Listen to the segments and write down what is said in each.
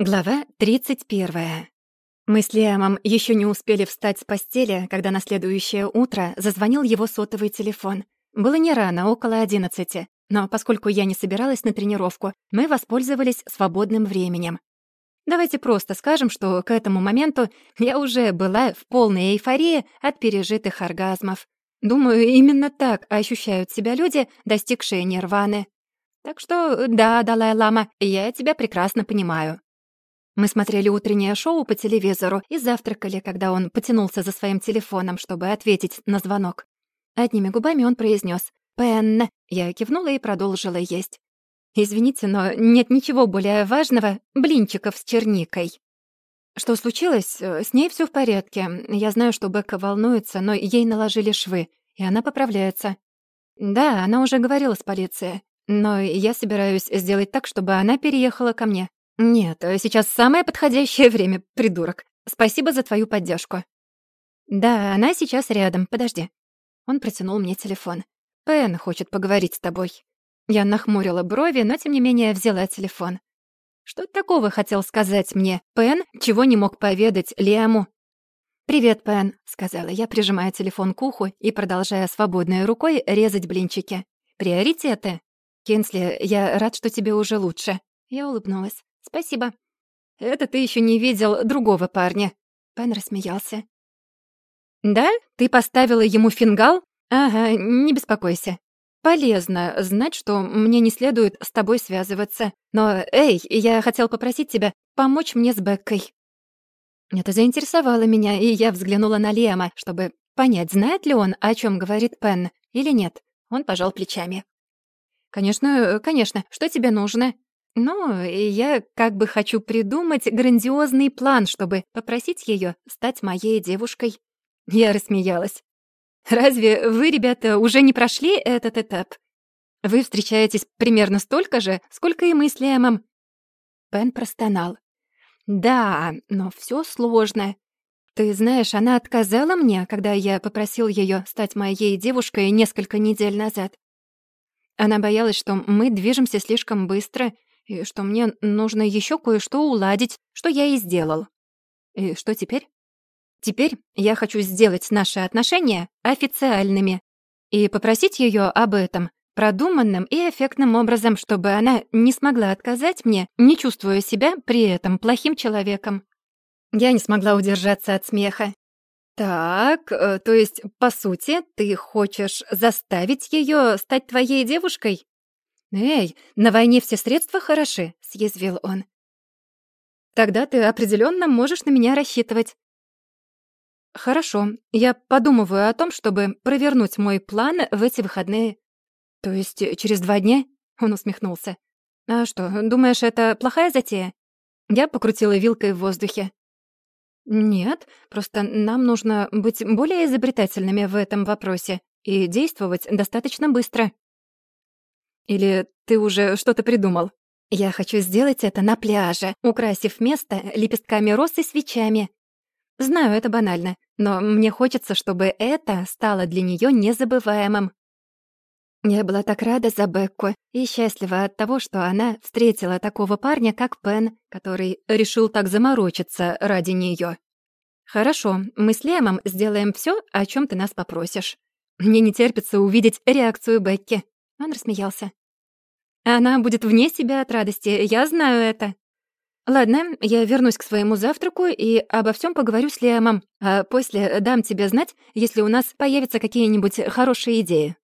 Глава 31. Мы с Лиамом еще не успели встать с постели, когда на следующее утро зазвонил его сотовый телефон. Было не рано, около одиннадцати, но поскольку я не собиралась на тренировку, мы воспользовались свободным временем. Давайте просто скажем, что к этому моменту я уже была в полной эйфории от пережитых оргазмов. Думаю, именно так ощущают себя люди, достигшие нирваны. Так что да, Далай-лама, я тебя прекрасно понимаю. Мы смотрели утреннее шоу по телевизору и завтракали, когда он потянулся за своим телефоном, чтобы ответить на звонок. Одними губами он произнес «Пенна». Я кивнула и продолжила есть. «Извините, но нет ничего более важного блинчиков с черникой». Что случилось? С ней все в порядке. Я знаю, что Бекка волнуется, но ей наложили швы, и она поправляется. Да, она уже говорила с полицией, но я собираюсь сделать так, чтобы она переехала ко мне. «Нет, э, сейчас самое подходящее время, придурок. Спасибо за твою поддержку». «Да, она сейчас рядом. Подожди». Он протянул мне телефон. «Пен хочет поговорить с тобой». Я нахмурила брови, но тем не менее взяла телефон. Что такого хотел сказать мне Пен, чего не мог поведать Лему? «Привет, Пен», — сказала я, прижимая телефон к уху и продолжая свободной рукой резать блинчики. «Приоритеты?» «Кинсли, я рад, что тебе уже лучше». Я улыбнулась. «Спасибо. Это ты еще не видел другого парня». Пен рассмеялся. «Да? Ты поставила ему фингал? Ага, не беспокойся. Полезно знать, что мне не следует с тобой связываться. Но, эй, я хотел попросить тебя помочь мне с Беккой». Это заинтересовало меня, и я взглянула на Лема, чтобы понять, знает ли он, о чем говорит Пен, или нет. Он пожал плечами. «Конечно, конечно. Что тебе нужно?» Ну, я как бы хочу придумать грандиозный план, чтобы попросить ее стать моей девушкой. Я рассмеялась. Разве вы, ребята, уже не прошли этот этап? Вы встречаетесь примерно столько же, сколько и мы с Лемом. Пен простонал. Да, но все сложно. Ты знаешь, она отказала мне, когда я попросил ее стать моей девушкой несколько недель назад. Она боялась, что мы движемся слишком быстро — и что мне нужно еще кое-что уладить, что я и сделал. И что теперь? Теперь я хочу сделать наши отношения официальными и попросить ее об этом продуманным и эффектным образом, чтобы она не смогла отказать мне, не чувствуя себя при этом плохим человеком. Я не смогла удержаться от смеха. «Так, э, то есть, по сути, ты хочешь заставить ее стать твоей девушкой?» «Эй, на войне все средства хороши», — съязвил он. «Тогда ты определенно можешь на меня рассчитывать». «Хорошо, я подумываю о том, чтобы провернуть мой план в эти выходные». «То есть через два дня?» — он усмехнулся. «А что, думаешь, это плохая затея?» Я покрутила вилкой в воздухе. «Нет, просто нам нужно быть более изобретательными в этом вопросе и действовать достаточно быстро». Или ты уже что-то придумал? Я хочу сделать это на пляже, украсив место лепестками роз и свечами. Знаю, это банально, но мне хочется, чтобы это стало для нее незабываемым. Я была так рада за Бекку и счастлива от того, что она встретила такого парня, как Пен, который решил так заморочиться ради нее. «Хорошо, мы с Лемом сделаем все, о чем ты нас попросишь. Мне не терпится увидеть реакцию Бекки». Он рассмеялся. Она будет вне себя от радости, я знаю это. Ладно, я вернусь к своему завтраку и обо всем поговорю с Лиамом, а после дам тебе знать, если у нас появятся какие-нибудь хорошие идеи.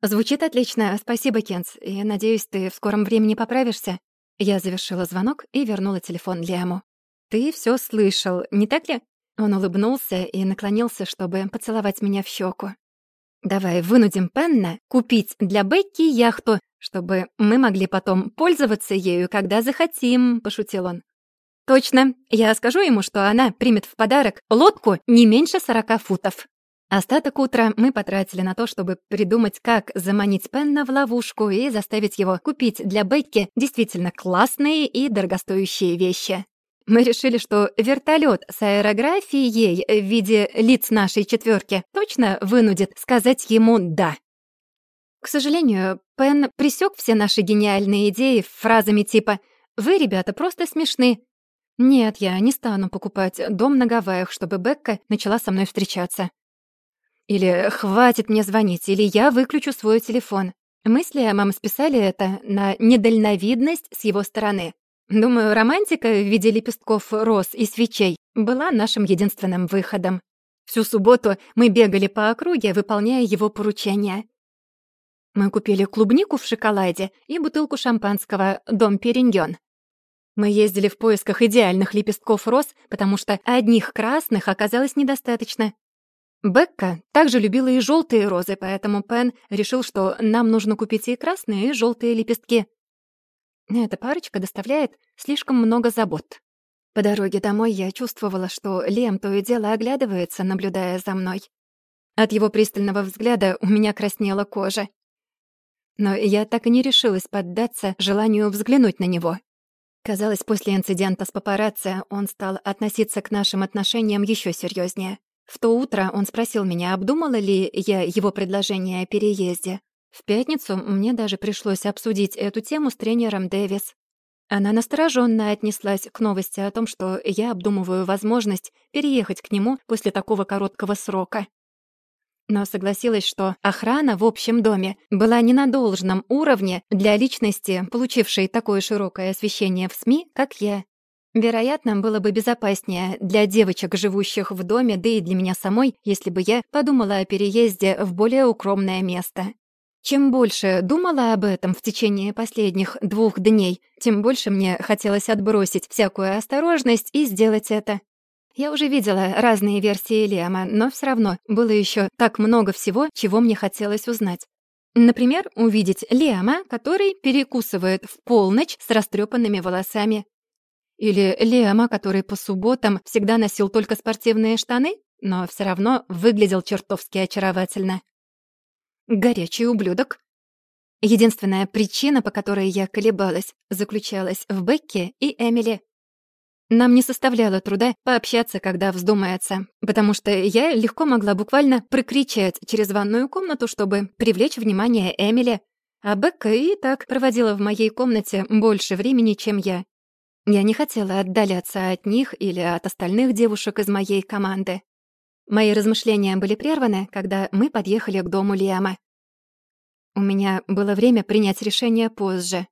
Звучит отлично, спасибо, Кенс. Я надеюсь, ты в скором времени поправишься. Я завершила звонок и вернула телефон Лиаму. Ты все слышал, не так ли? Он улыбнулся и наклонился, чтобы поцеловать меня в щеку. «Давай вынудим Пенна купить для Бекки яхту чтобы мы могли потом пользоваться ею, когда захотим», — пошутил он. «Точно. Я скажу ему, что она примет в подарок лодку не меньше сорока футов». Остаток утра мы потратили на то, чтобы придумать, как заманить Пенна в ловушку и заставить его купить для Бекки действительно классные и дорогостоящие вещи. Мы решили, что вертолет с аэрографией в виде лиц нашей четверки точно вынудит сказать ему «да». К сожалению, Пен присек все наши гениальные идеи фразами типа «Вы, ребята, просто смешны», Нет, я не стану покупать дом на Гавайях, чтобы Бекка начала со мной встречаться. Или хватит мне звонить, или я выключу свой телефон. Мысли о маме списали это на недальновидность с его стороны. Думаю, романтика в виде лепестков роз и свечей была нашим единственным выходом. Всю субботу мы бегали по округе, выполняя его поручения. Мы купили клубнику в шоколаде и бутылку шампанского «Дом Периньон». Мы ездили в поисках идеальных лепестков роз, потому что одних красных оказалось недостаточно. Бекка также любила и желтые розы, поэтому Пен решил, что нам нужно купить и красные, и желтые лепестки. Эта парочка доставляет слишком много забот. По дороге домой я чувствовала, что Лем то и дело оглядывается, наблюдая за мной. От его пристального взгляда у меня краснела кожа. Но я так и не решилась поддаться желанию взглянуть на него. Казалось, после инцидента с папарацци он стал относиться к нашим отношениям еще серьезнее. В то утро он спросил меня, обдумала ли я его предложение о переезде. В пятницу мне даже пришлось обсудить эту тему с тренером Дэвис. Она настороженно отнеслась к новости о том, что я обдумываю возможность переехать к нему после такого короткого срока но согласилась, что охрана в общем доме была не на должном уровне для личности, получившей такое широкое освещение в СМИ, как я. Вероятно, было бы безопаснее для девочек, живущих в доме, да и для меня самой, если бы я подумала о переезде в более укромное место. Чем больше думала об этом в течение последних двух дней, тем больше мне хотелось отбросить всякую осторожность и сделать это. Я уже видела разные версии Лиама, но все равно было еще так много всего, чего мне хотелось узнать. Например, увидеть Лиама, который перекусывает в полночь с растрепанными волосами. Или Лиама, который по субботам всегда носил только спортивные штаны, но все равно выглядел чертовски очаровательно. Горячий ублюдок. Единственная причина, по которой я колебалась, заключалась в Бекке и Эмили. Нам не составляло труда пообщаться, когда вздумается, потому что я легко могла буквально прокричать через ванную комнату, чтобы привлечь внимание Эмили, а Бекка и так проводила в моей комнате больше времени, чем я. Я не хотела отдаляться от них или от остальных девушек из моей команды. Мои размышления были прерваны, когда мы подъехали к дому Лиама. У меня было время принять решение позже,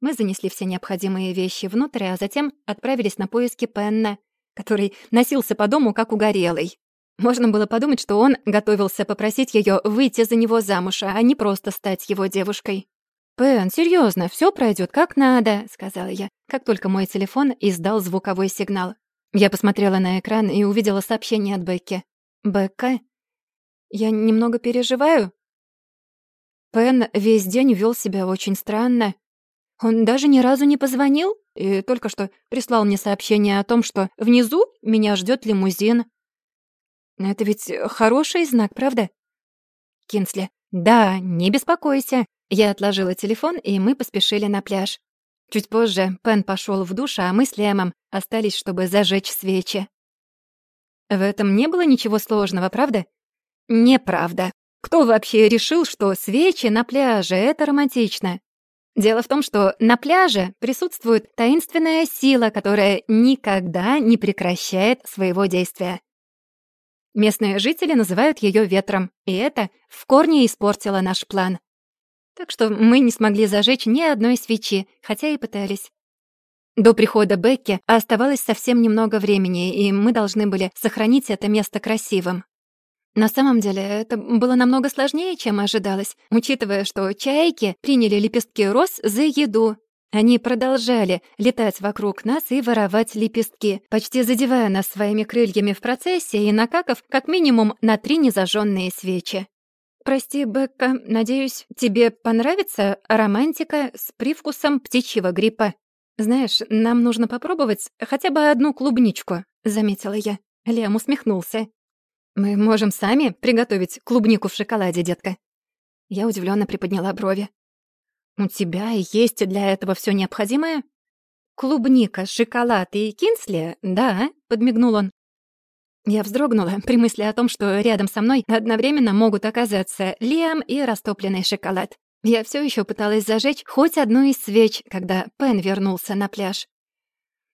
мы занесли все необходимые вещи внутрь, а затем отправились на поиски Пенна, который носился по дому как угорелый. Можно было подумать, что он готовился попросить ее выйти за него замуж, а не просто стать его девушкой. «Пен, серьезно, все пройдет как надо», — сказала я, как только мой телефон издал звуковой сигнал. Я посмотрела на экран и увидела сообщение от Бекки. «Бекка? Я немного переживаю?» Пен весь день вел себя очень странно. Он даже ни разу не позвонил и только что прислал мне сообщение о том, что внизу меня ждет лимузин. Это ведь хороший знак, правда? Кинсли. Да, не беспокойся. Я отложила телефон, и мы поспешили на пляж. Чуть позже Пен пошел в душ, а мы с Лемом остались, чтобы зажечь свечи. В этом не было ничего сложного, правда? Неправда. Кто вообще решил, что свечи на пляже — это романтично? Дело в том, что на пляже присутствует таинственная сила, которая никогда не прекращает своего действия. Местные жители называют ее ветром, и это в корне испортило наш план. Так что мы не смогли зажечь ни одной свечи, хотя и пытались. До прихода Бекки оставалось совсем немного времени, и мы должны были сохранить это место красивым. На самом деле это было намного сложнее, чем ожидалось, учитывая, что чайки приняли лепестки роз за еду. Они продолжали летать вокруг нас и воровать лепестки, почти задевая нас своими крыльями в процессе и накакав как минимум на три незажженные свечи. «Прости, Бекка, надеюсь, тебе понравится романтика с привкусом птичьего гриппа. Знаешь, нам нужно попробовать хотя бы одну клубничку», — заметила я. Лем усмехнулся. «Мы можем сами приготовить клубнику в шоколаде, детка». Я удивленно приподняла брови. «У тебя есть для этого все необходимое?» «Клубника, шоколад и кинсли? Да», — подмигнул он. Я вздрогнула при мысли о том, что рядом со мной одновременно могут оказаться Лиам и растопленный шоколад. Я все еще пыталась зажечь хоть одну из свеч, когда Пен вернулся на пляж.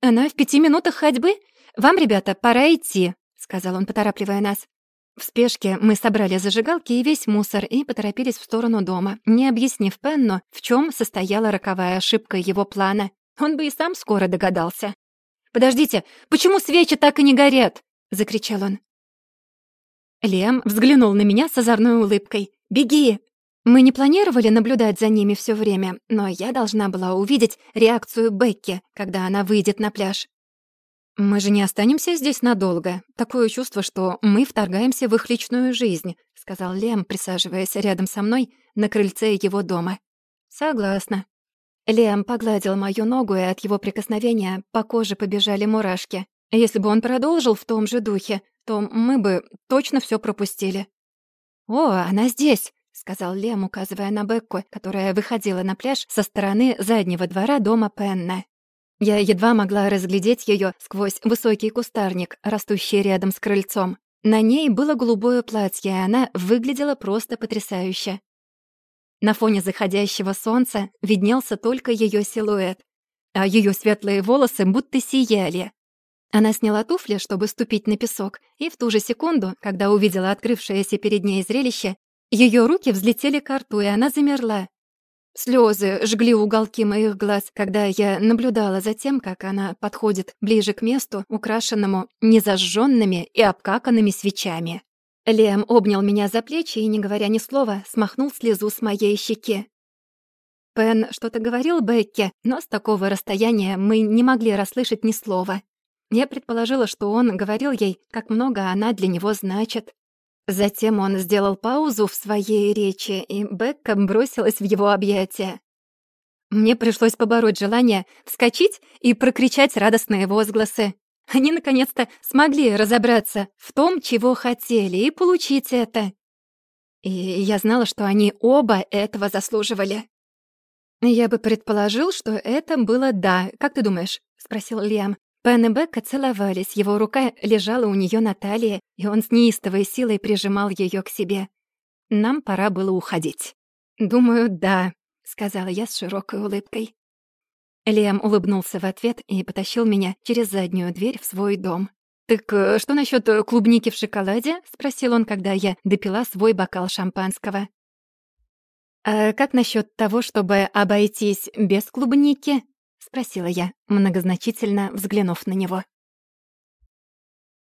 «Она в пяти минутах ходьбы? Вам, ребята, пора идти», — сказал он, поторапливая нас. В спешке мы собрали зажигалки и весь мусор и поторопились в сторону дома, не объяснив Пенну, в чем состояла роковая ошибка его плана. Он бы и сам скоро догадался. «Подождите, почему свечи так и не горят?» — закричал он. Лем взглянул на меня с озорной улыбкой. «Беги!» Мы не планировали наблюдать за ними все время, но я должна была увидеть реакцию Бекки, когда она выйдет на пляж. «Мы же не останемся здесь надолго. Такое чувство, что мы вторгаемся в их личную жизнь», — сказал Лем, присаживаясь рядом со мной на крыльце его дома. «Согласна». Лем погладил мою ногу, и от его прикосновения по коже побежали мурашки. Если бы он продолжил в том же духе, то мы бы точно все пропустили. «О, она здесь!» — сказал Лем, указывая на Бекку, которая выходила на пляж со стороны заднего двора дома Пенна. Я едва могла разглядеть ее сквозь высокий кустарник, растущий рядом с крыльцом. На ней было голубое платье, и она выглядела просто потрясающе. На фоне заходящего солнца виднелся только ее силуэт, а ее светлые волосы будто сияли. Она сняла туфли, чтобы ступить на песок, и в ту же секунду, когда увидела открывшееся перед ней зрелище, ее руки взлетели к рту, и она замерла, Слезы жгли уголки моих глаз, когда я наблюдала за тем, как она подходит ближе к месту, украшенному незажженными и обкаканными свечами. Лем обнял меня за плечи и, не говоря ни слова, смахнул слезу с моей щеки. Пен что-то говорил Бекке, но с такого расстояния мы не могли расслышать ни слова. Я предположила, что он говорил ей, как много она для него значит. Затем он сделал паузу в своей речи, и Бекка бросилась в его объятия. Мне пришлось побороть желание вскочить и прокричать радостные возгласы. Они наконец-то смогли разобраться в том, чего хотели, и получить это. И я знала, что они оба этого заслуживали. «Я бы предположил, что это было «да». Как ты думаешь?» — спросил Лиам. Пен и Бекка целовались, его рука лежала у нее на талии, и он с неистовой силой прижимал ее к себе. Нам пора было уходить. «Думаю, да», — сказала я с широкой улыбкой. Лиам улыбнулся в ответ и потащил меня через заднюю дверь в свой дом. «Так э, что насчет э, клубники в шоколаде?» — спросил он, когда я допила свой бокал шампанского. «А как насчет того, чтобы обойтись без клубники?» — спросила я, многозначительно взглянув на него.